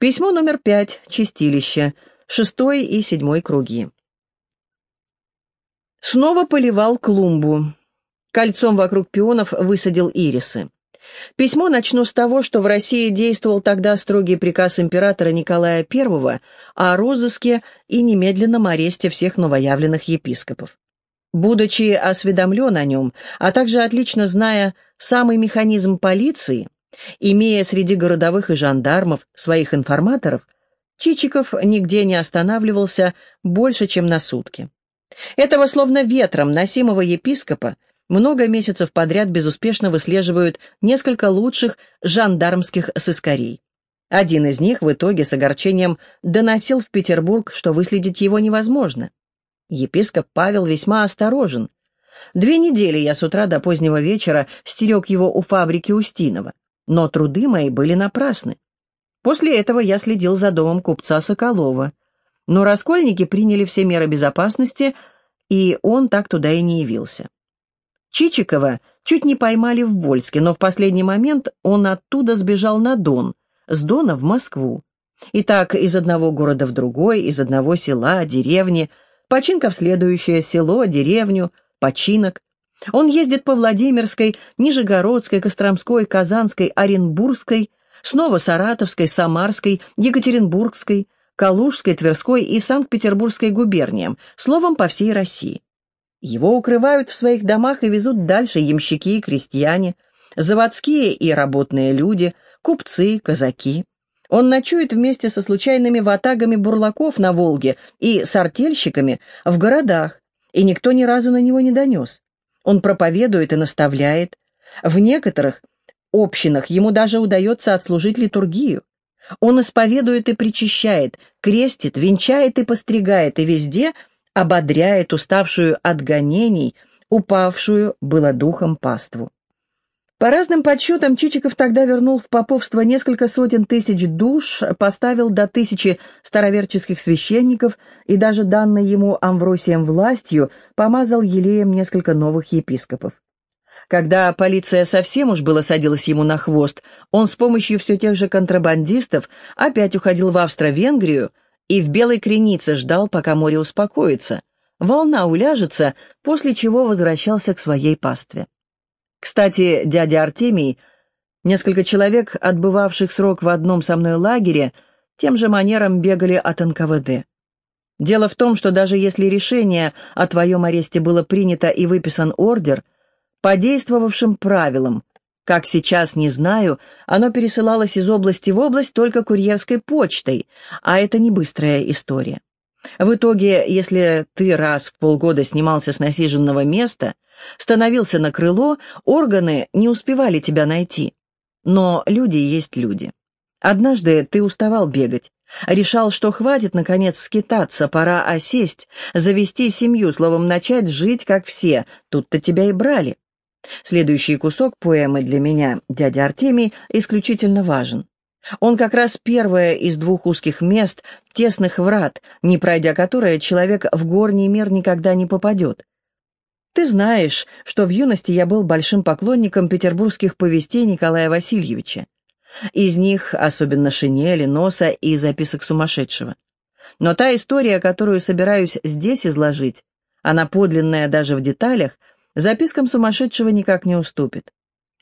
Письмо номер пять, чистилище, шестой и седьмой круги. Снова поливал клумбу. Кольцом вокруг пионов высадил ирисы. Письмо начну с того, что в России действовал тогда строгий приказ императора Николая I о розыске и немедленном аресте всех новоявленных епископов. Будучи осведомлен о нем, а также отлично зная самый механизм полиции, имея среди городовых и жандармов своих информаторов, Чичиков нигде не останавливался больше, чем на сутки. Этого словно ветром носимого епископа много месяцев подряд безуспешно выслеживают несколько лучших жандармских сыскарей. Один из них в итоге с огорчением доносил в Петербург, что выследить его невозможно. Епископ Павел весьма осторожен. Две недели я с утра до позднего вечера стерег его у фабрики Устинова, но труды мои были напрасны. После этого я следил за домом купца Соколова, но раскольники приняли все меры безопасности, и он так туда и не явился. Чичикова чуть не поймали в Вольске, но в последний момент он оттуда сбежал на Дон, с Дона в Москву. И так из одного города в другой, из одного села, деревни, починка в следующее село, деревню, починок. Он ездит по Владимирской, Нижегородской, Костромской, Казанской, Оренбургской, снова Саратовской, Самарской, Екатеринбургской, Калужской, Тверской и Санкт-Петербургской губерниям, словом, по всей России. Его укрывают в своих домах и везут дальше ямщики и крестьяне, заводские и работные люди, купцы, казаки. Он ночует вместе со случайными ватагами бурлаков на Волге и с артельщиками в городах, и никто ни разу на него не донес. Он проповедует и наставляет. В некоторых общинах ему даже удается отслужить литургию. Он исповедует и причащает, крестит, венчает и постригает, и везде ободряет уставшую от гонений, упавшую было духом паству. По разным подсчетам, Чичиков тогда вернул в поповство несколько сотен тысяч душ, поставил до тысячи староверческих священников и даже данной ему Амвросием властью помазал елеем несколько новых епископов. Когда полиция совсем уж было садилась ему на хвост, он с помощью все тех же контрабандистов опять уходил в Австро-Венгрию, и в белой кренице ждал, пока море успокоится, волна уляжется, после чего возвращался к своей пастве. Кстати, дядя Артемий, несколько человек, отбывавших срок в одном со мной лагере, тем же манером бегали от НКВД. Дело в том, что даже если решение о твоем аресте было принято и выписан ордер, по действовавшим правилам как сейчас, не знаю, оно пересылалось из области в область только курьерской почтой, а это не быстрая история. В итоге, если ты раз в полгода снимался с насиженного места, становился на крыло, органы не успевали тебя найти. Но люди есть люди. Однажды ты уставал бегать, решал, что хватит, наконец, скитаться, пора осесть, завести семью, словом, начать жить, как все, тут-то тебя и брали. Следующий кусок поэмы для меня, дядя Артемий, исключительно важен. Он как раз первое из двух узких мест, тесных врат, не пройдя которое человек в горний мир никогда не попадет. Ты знаешь, что в юности я был большим поклонником петербургских повестей Николая Васильевича. Из них особенно шинели, носа и записок сумасшедшего. Но та история, которую собираюсь здесь изложить, она подлинная даже в деталях, запискам сумасшедшего никак не уступит.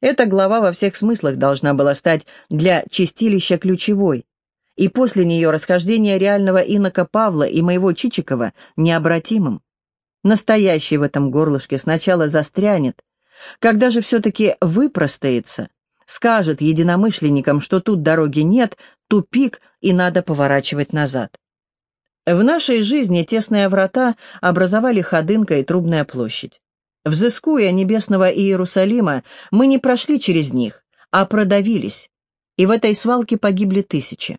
Эта глава во всех смыслах должна была стать для чистилища ключевой, и после нее расхождение реального инока Павла и моего Чичикова необратимым. Настоящий в этом горлышке сначала застрянет, когда же все-таки выпростается, скажет единомышленникам, что тут дороги нет, тупик и надо поворачивать назад. В нашей жизни тесные врата образовали Ходынка и Трубная площадь. Взыскуя небесного Иерусалима, мы не прошли через них, а продавились, и в этой свалке погибли тысячи.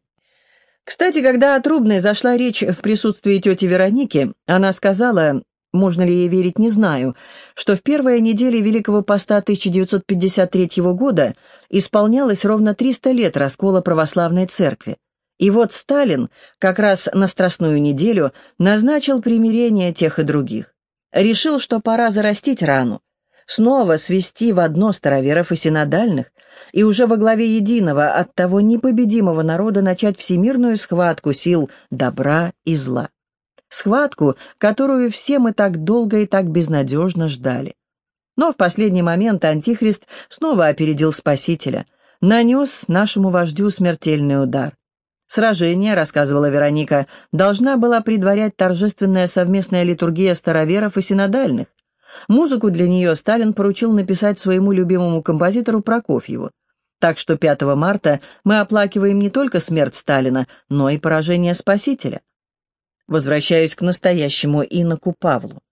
Кстати, когда о Трубной зашла речь в присутствии тети Вероники, она сказала, можно ли ей верить, не знаю, что в первые недели Великого Поста 1953 года исполнялось ровно 300 лет раскола православной церкви. И вот Сталин как раз на Страстную неделю назначил примирение тех и других решил, что пора зарастить рану. снова свести в одно староверов и синодальных, и уже во главе единого от того непобедимого народа начать всемирную схватку сил добра и зла. Схватку, которую все мы так долго и так безнадежно ждали. Но в последний момент Антихрист снова опередил Спасителя, нанес нашему вождю смертельный удар. Сражение, рассказывала Вероника, должна была предварять торжественная совместная литургия староверов и синодальных. Музыку для нее Сталин поручил написать своему любимому композитору Прокофьеву. Так что 5 марта мы оплакиваем не только смерть Сталина, но и поражение Спасителя. Возвращаюсь к настоящему иноку Павлу.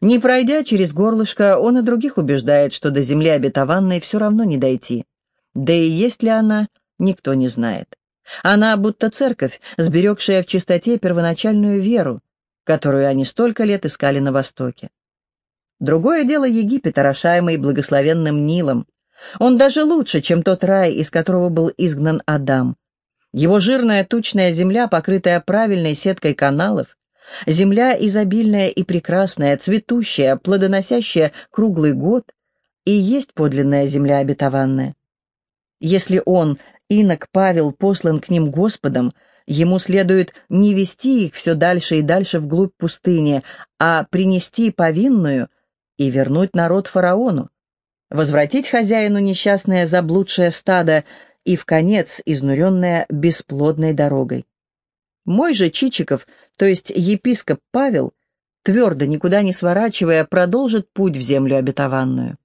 Не пройдя через горлышко, он и других убеждает, что до земли обетованной все равно не дойти. Да и есть ли она, никто не знает. Она будто церковь, сберегшая в чистоте первоначальную веру, которую они столько лет искали на Востоке. Другое дело Египет, орошаемый благословенным Нилом. Он даже лучше, чем тот рай, из которого был изгнан Адам. Его жирная тучная земля, покрытая правильной сеткой каналов, земля изобильная и прекрасная, цветущая, плодоносящая круглый год, и есть подлинная земля обетованная. Если он инок Павел послан к ним Господом, ему следует не вести их все дальше и дальше вглубь пустыни, а принести повинную и вернуть народ фараону, возвратить хозяину несчастное заблудшее стадо и, в конец, изнуренное бесплодной дорогой. Мой же Чичиков, то есть епископ Павел, твердо, никуда не сворачивая, продолжит путь в землю обетованную.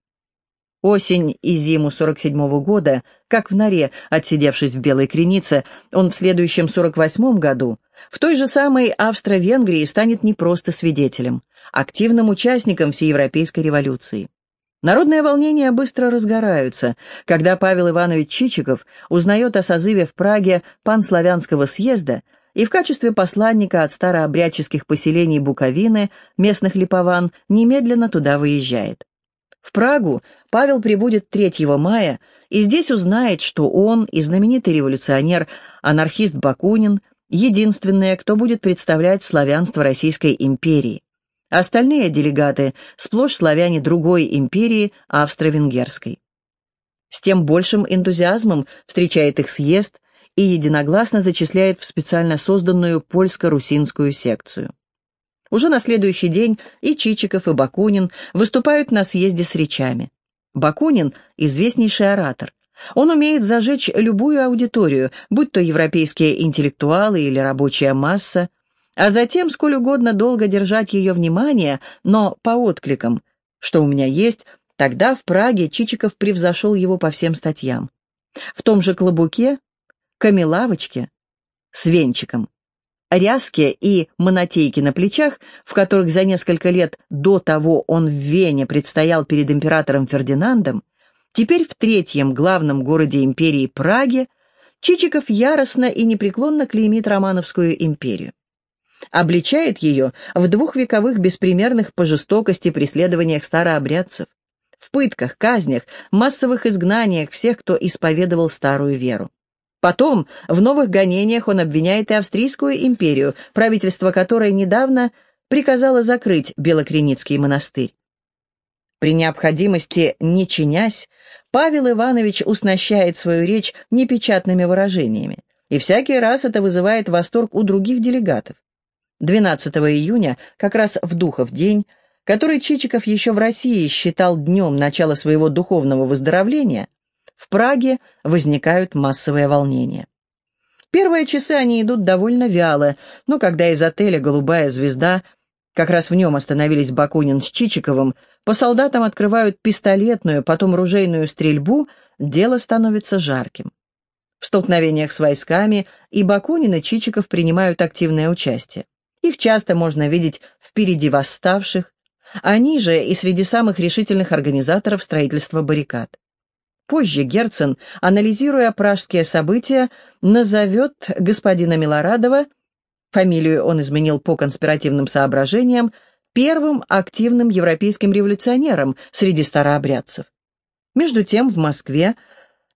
Осень и зиму 47-го года, как в норе, отсидевшись в Белой Кренице, он в следующем 48-м году в той же самой Австро-Венгрии станет не просто свидетелем, активным участником всеевропейской революции. Народные волнения быстро разгораются, когда Павел Иванович Чичиков узнает о созыве в Праге панславянского съезда и в качестве посланника от старообрядческих поселений Буковины, местных липован, немедленно туда выезжает. В Прагу Павел прибудет 3 мая и здесь узнает, что он и знаменитый революционер, анархист Бакунин, единственные, кто будет представлять славянство Российской империи. Остальные делегаты – сплошь славяне другой империи, австро-венгерской. С тем большим энтузиазмом встречает их съезд и единогласно зачисляет в специально созданную польско-русинскую секцию. Уже на следующий день и Чичиков, и Бакунин выступают на съезде с речами. Бакунин – известнейший оратор. Он умеет зажечь любую аудиторию, будь то европейские интеллектуалы или рабочая масса, а затем сколь угодно долго держать ее внимание, но по откликам. Что у меня есть, тогда в Праге Чичиков превзошел его по всем статьям. В том же Клобуке, Камелавочке, с венчиком ряски и монотейки на плечах, в которых за несколько лет до того он в Вене предстоял перед императором Фердинандом, теперь в третьем главном городе империи Праге, Чичиков яростно и непреклонно клеймит Романовскую империю. Обличает ее в двухвековых беспримерных по жестокости преследованиях старообрядцев, в пытках, казнях, массовых изгнаниях всех, кто исповедовал старую веру. Потом в новых гонениях он обвиняет и Австрийскую империю, правительство которой недавно приказало закрыть Белокреницкий монастырь. При необходимости, не чинясь, Павел Иванович уснащает свою речь непечатными выражениями, и всякий раз это вызывает восторг у других делегатов. 12 июня, как раз в Духов день, который Чичиков еще в России считал днем начала своего духовного выздоровления, в Праге возникают массовые волнения. Первые часы они идут довольно вяло, но когда из отеля «Голубая звезда» как раз в нем остановились Бакунин с Чичиковым, по солдатам открывают пистолетную, потом ружейную стрельбу, дело становится жарким. В столкновениях с войсками и Бакунин и Чичиков принимают активное участие. Их часто можно видеть впереди восставших, они же и среди самых решительных организаторов строительства баррикад. Позже Герцен, анализируя пражские события, назовет господина Милорадова, фамилию он изменил по конспиративным соображениям, первым активным европейским революционером среди старообрядцев. Между тем в Москве,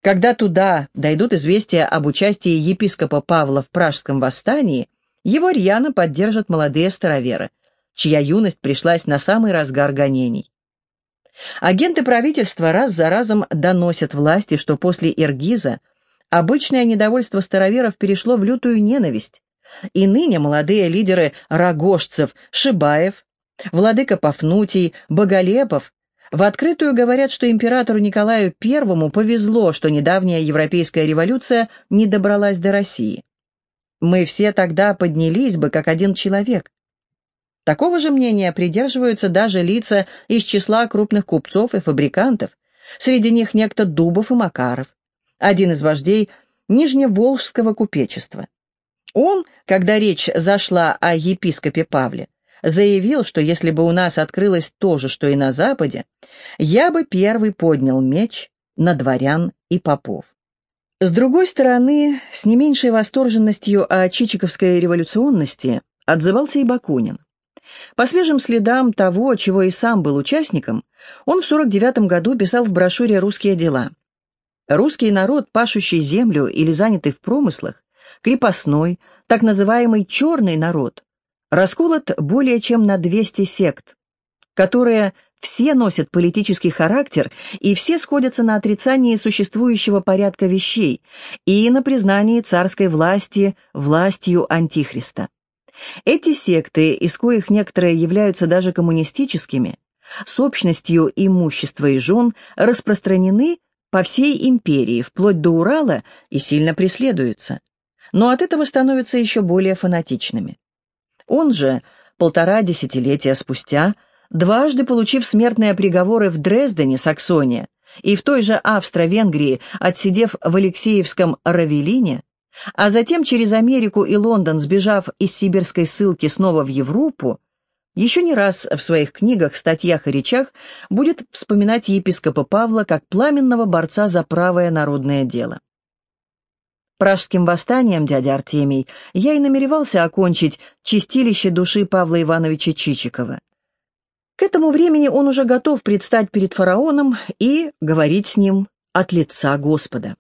когда туда дойдут известия об участии епископа Павла в пражском восстании, его рьяно поддержат молодые староверы, чья юность пришлась на самый разгар гонений. Агенты правительства раз за разом доносят власти, что после Иргиза обычное недовольство староверов перешло в лютую ненависть, и ныне молодые лидеры Рогожцев, Шибаев, Владыка Пафнутий, Боголепов в открытую говорят, что императору Николаю I повезло, что недавняя европейская революция не добралась до России. Мы все тогда поднялись бы как один человек. Такого же мнения придерживаются даже лица из числа крупных купцов и фабрикантов, среди них некто Дубов и Макаров, один из вождей Нижневолжского купечества. Он, когда речь зашла о епископе Павле, заявил, что если бы у нас открылось то же, что и на Западе, я бы первый поднял меч на дворян и попов. С другой стороны, с не меньшей восторженностью о чичиковской революционности отзывался и Бакунин. По свежим следам того, чего и сам был участником, он в 49 году писал в брошюре «Русские дела». Русский народ, пашущий землю или занятый в промыслах, крепостной, так называемый черный народ, расколот более чем на 200 сект, которые все носят политический характер и все сходятся на отрицании существующего порядка вещей и на признании царской власти властью Антихриста. Эти секты, из коих некоторые являются даже коммунистическими, с общностью имущества и жен распространены по всей империи, вплоть до Урала, и сильно преследуются. Но от этого становятся еще более фанатичными. Он же, полтора десятилетия спустя, дважды получив смертные приговоры в Дрездене, Саксония, и в той же Австро-Венгрии, отсидев в Алексеевском Равелине, а затем через Америку и Лондон, сбежав из сибирской ссылки снова в Европу, еще не раз в своих книгах, статьях и речах будет вспоминать епископа Павла как пламенного борца за правое народное дело. Пражским восстанием, дядя Артемий, я и намеревался окончить чистилище души Павла Ивановича Чичикова. К этому времени он уже готов предстать перед фараоном и говорить с ним от лица Господа.